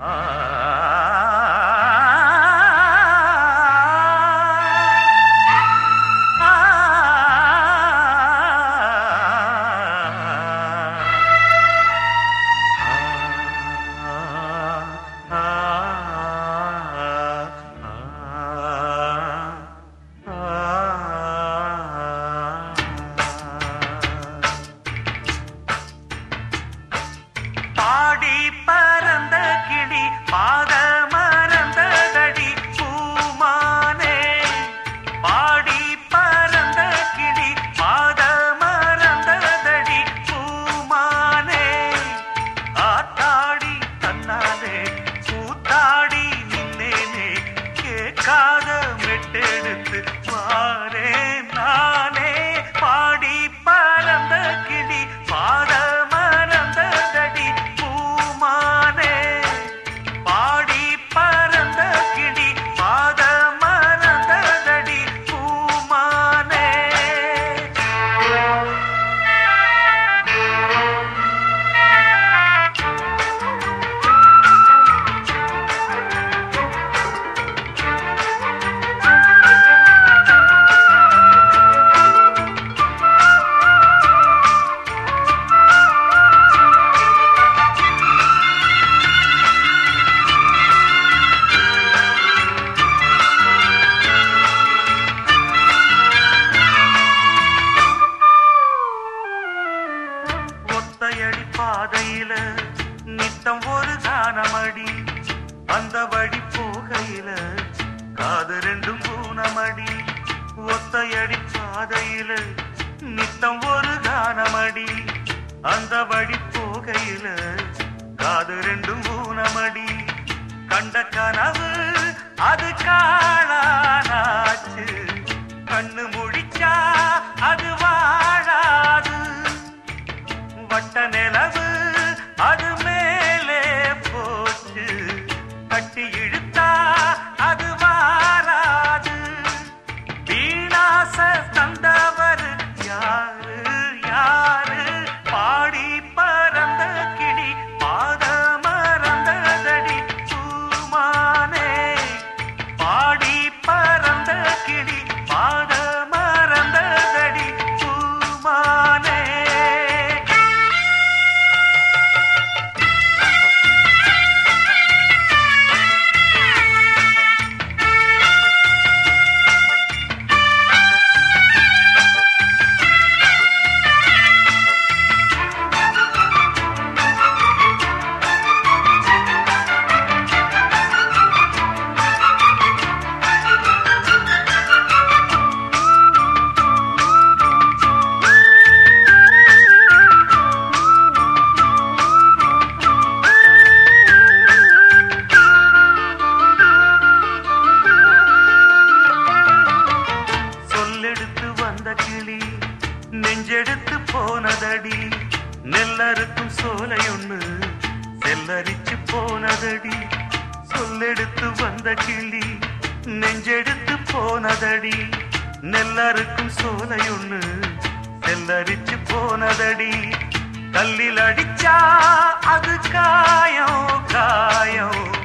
Ah. பாதையில நித்தம் ஒரு தானமடி அந்த வழி போகையில காது ரெண்டும் பூனமடி ஒத்தையடி பாதையில நித்தம் ஒரு தானமடி அந்த வழி போகையில காது ரெண்டும் பூனமடி கண்ட கனவு அது காணாச்சு கண்ணு கட்டி சோலையொன்னு செல்லரிச்சு போனதடி சொல்லெடுத்து வந்த கிளி. நெஞ்செடுத்து போனதடி நெல்லறுக்கும் சோலையொன்னு செல்லரிச்சு போனதடி கல்லில் அடிச்சா அது காயம் காயம்.